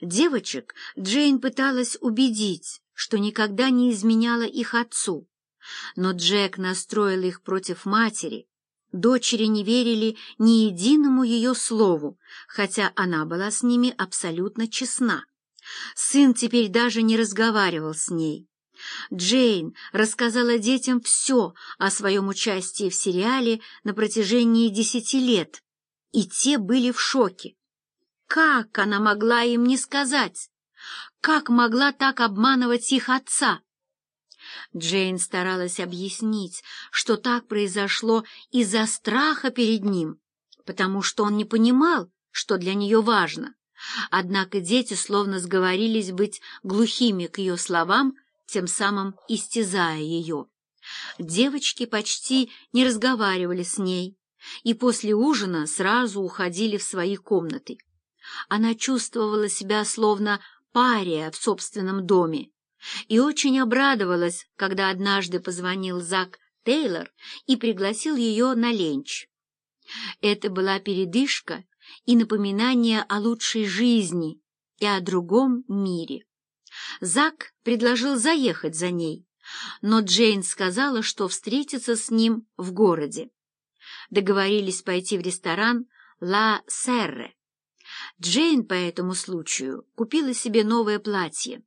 Девочек Джейн пыталась убедить, что никогда не изменяла их отцу, но Джек настроил их против матери. Дочери не верили ни единому ее слову, хотя она была с ними абсолютно честна. Сын теперь даже не разговаривал с ней. Джейн рассказала детям все о своем участии в сериале на протяжении десяти лет, и те были в шоке. Как она могла им не сказать? Как могла так обманывать их отца? Джейн старалась объяснить, что так произошло из-за страха перед ним, потому что он не понимал, что для нее важно. Однако дети словно сговорились быть глухими к ее словам, тем самым истязая ее. Девочки почти не разговаривали с ней и после ужина сразу уходили в свои комнаты. Она чувствовала себя словно пария в собственном доме и очень обрадовалась, когда однажды позвонил Зак Тейлор и пригласил ее на ленч. Это была передышка и напоминание о лучшей жизни и о другом мире. Зак предложил заехать за ней, но Джейн сказала, что встретится с ним в городе. Договорились пойти в ресторан «Ла Серре». Джейн по этому случаю купила себе новое платье,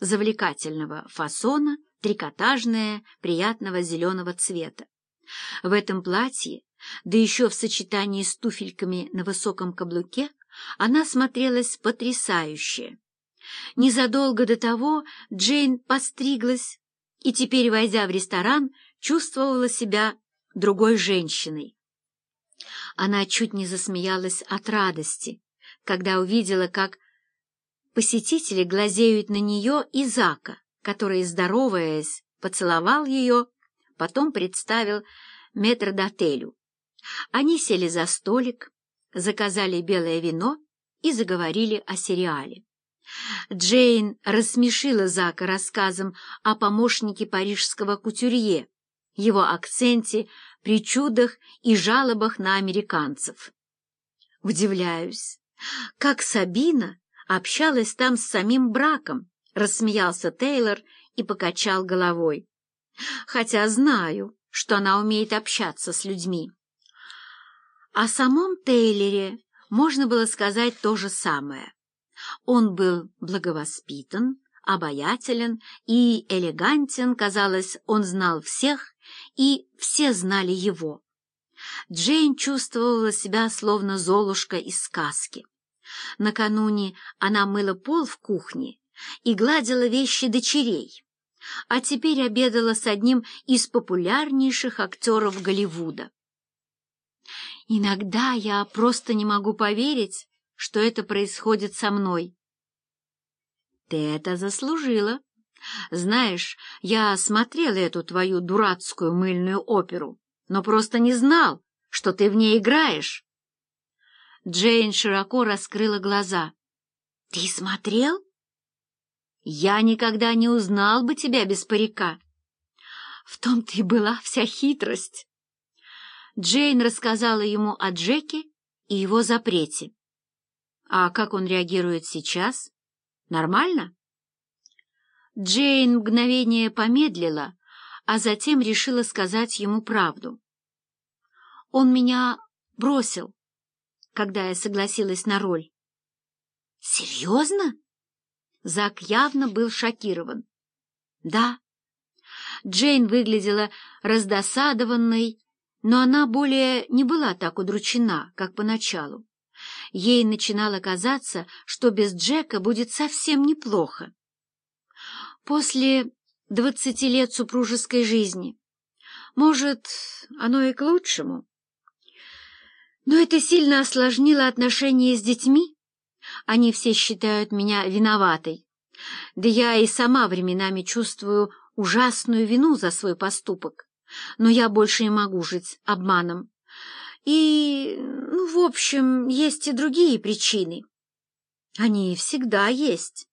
завлекательного фасона, трикотажное, приятного зеленого цвета. В этом платье, да еще в сочетании с туфельками на высоком каблуке, она смотрелась потрясающе. Незадолго до того Джейн постриглась и теперь, войдя в ресторан, чувствовала себя другой женщиной. Она чуть не засмеялась от радости, когда увидела, как посетители глазеют на нее и Зака, который, здороваясь, поцеловал ее, потом представил метрдотелю. Они сели за столик, заказали белое вино и заговорили о сериале. Джейн рассмешила Зака рассказом о помощнике парижского кутюрье, его акценте, причудах и жалобах на американцев. Удивляюсь, как Сабина общалась там с самим браком, рассмеялся Тейлор и покачал головой. Хотя знаю, что она умеет общаться с людьми. О самом Тейлере можно было сказать то же самое. Он был благовоспитан, обаятелен и элегантен, казалось, он знал всех, и все знали его. Джейн чувствовала себя словно Золушка из сказки. Накануне она мыла пол в кухне и гладила вещи дочерей, а теперь обедала с одним из популярнейших актеров Голливуда. «Иногда я просто не могу поверить, что это происходит со мной». «Ты это заслужила. Знаешь, я смотрел эту твою дурацкую мыльную оперу, но просто не знал, что ты в ней играешь». Джейн широко раскрыла глаза. — Ты смотрел? — Я никогда не узнал бы тебя без парика. В том-то и была вся хитрость. Джейн рассказала ему о Джеке и его запрете. А как он реагирует сейчас? Нормально? Джейн мгновение помедлила, а затем решила сказать ему правду. Он меня бросил когда я согласилась на роль. «Серьезно?» Зак явно был шокирован. «Да». Джейн выглядела раздосадованной, но она более не была так удручена, как поначалу. Ей начинало казаться, что без Джека будет совсем неплохо. После двадцати лет супружеской жизни, может, оно и к лучшему. Но это сильно осложнило отношения с детьми. Они все считают меня виноватой. Да я и сама временами чувствую ужасную вину за свой поступок. Но я больше не могу жить обманом. И, ну, в общем, есть и другие причины. Они всегда есть.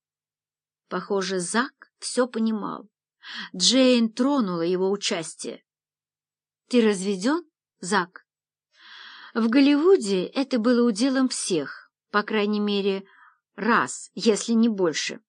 Похоже, Зак все понимал. Джейн тронула его участие. — Ты разведен, Зак? В Голливуде это было уделом всех, по крайней мере, раз, если не больше.